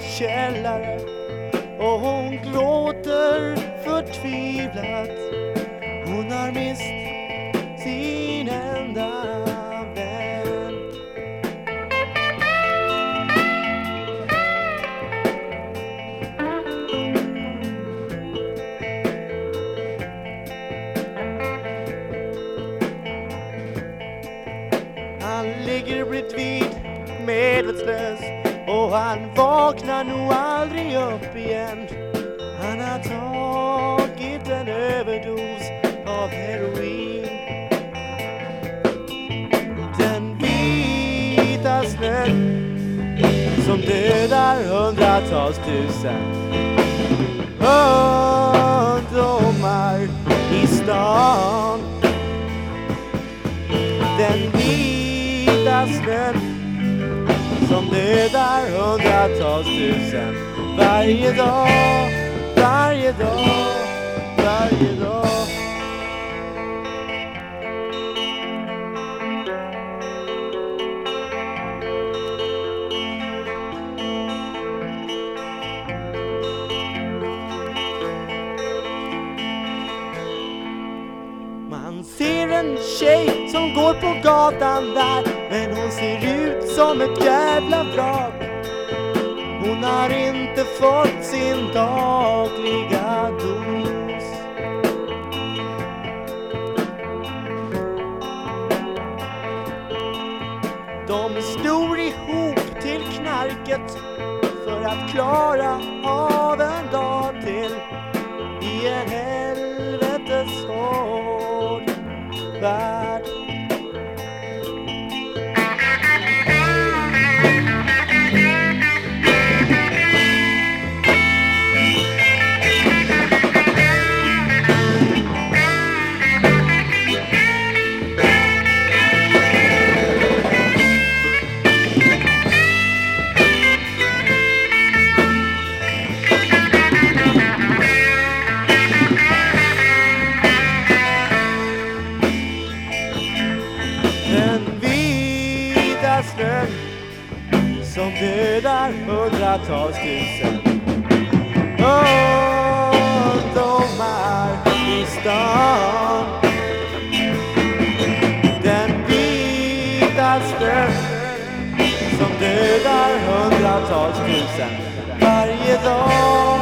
källare och hon gråter förtvivlat. Hon har mist sin enda vän. Han ligger bredvid medvetslös och han vaknar nog aldrig upp igen. Han har tagit en överdos av heroin. Den vita snön som dödar hundratals tusen ungdomar i stan. Den vita snön som dödar hundratals tusen varje dag, varje dag, varje dag. Ser en tjej som går på gatan där Men hon ser ut som ett jävla vrak. Hon har inte fått sin dagliga dos. De slår ihop till knarket för att klara av en dag. Snön som dödar hundratals tusen ungdomar i stan. Den vita snön som dödar hundratals tusen varje dag,